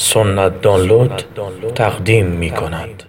سنت دانلود تقدیم می کند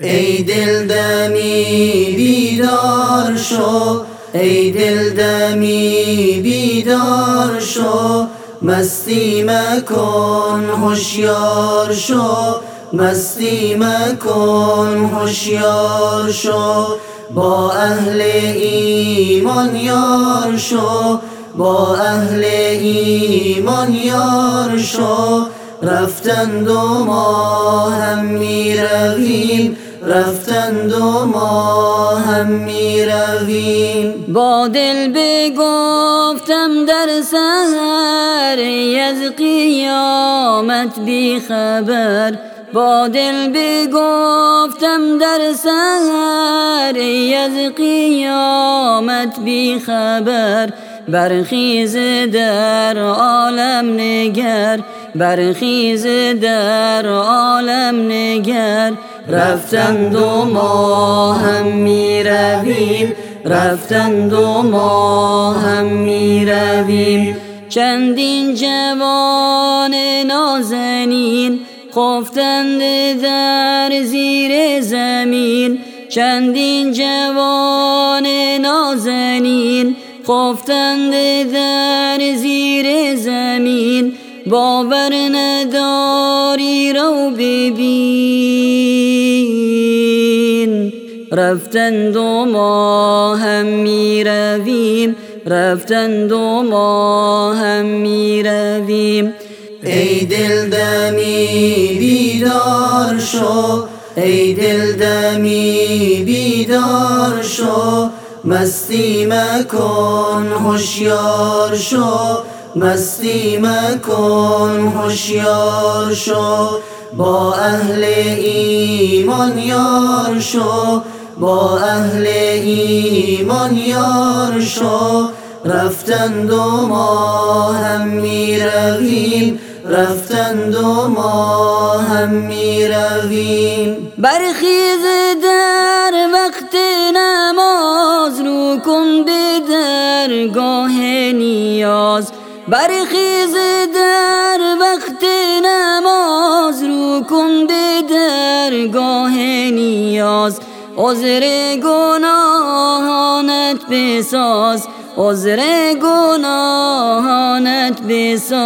ای دل دمی بیدار شو ای دل دمی بیدار شو مستی مکن هوشیار شو مستی مکن هوشیار شو با اهل ایمان یار شو با اهل ایمان یار شو. رفتند و ما هم می رویم رفتند و ما هم می رویم با دل بگفتم در سهر از قیامت بی خبر. با دل بگفتم در سهر از قیامت بی خبر. برخیز در عالم نگر برخیز در عالم نگر. رفتند و ما هم می رویم رفتند و ما هم می رویم چندین جوان نازنین خفتند در زیر زمین. چندین جوان نازنین خفتند در زیر زمین باور نداری رو ببین. رفتند و ما هم می رویم رفتند و ما هم می رویم ای دل دمی بیدار شو ای دل دمی بیدار شو. مستی مکن هوشیار شو. مستی مکن هوشیار شو. با اهل ایمان یار شو. با اهل ایمان یار شو. رفتند و ما هم می رویم رفتند و ما هم می رویم برخیز در وقت نماز درگاه نیاز. برخیز در وقت نماز رو کن به درگاه نیاز. عذر گناهانت بساز عذر گناهانت بساز.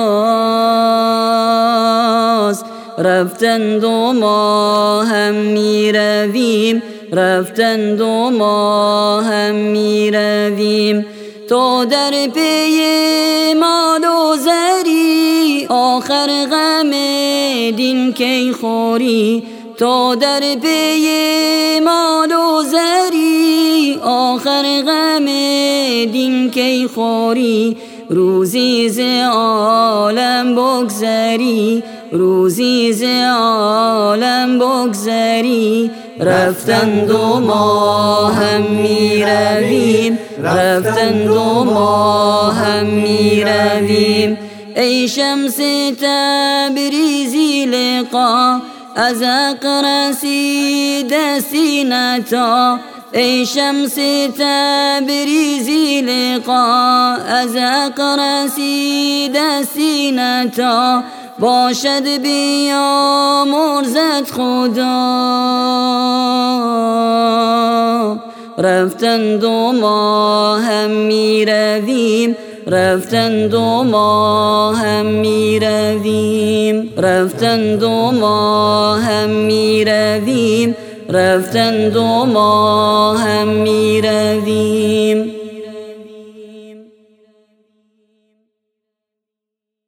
رفتند و ما هم می رویم رفتند و ما هم می رویم تو در پی مال و زری آخر غم دین کی خوری؟ تو در پی مال و زری آخر غم دین کی خوری؟ روزی ز عالم بگذری روزی ز عالم بگذری. رفتند و ما هم می رویم رفتند و ما هم می رویم ای شمس تبریزی لقا. از اقرسی دستینتا ای شمس تبریزی لقا. از اقرسی دستینتا باشد بیا مرزت خدا. رفتند و ما هم می رویم رفتند و ما هم می رویم رفتند و ما هم می رویم رفتند و ما هم می رویم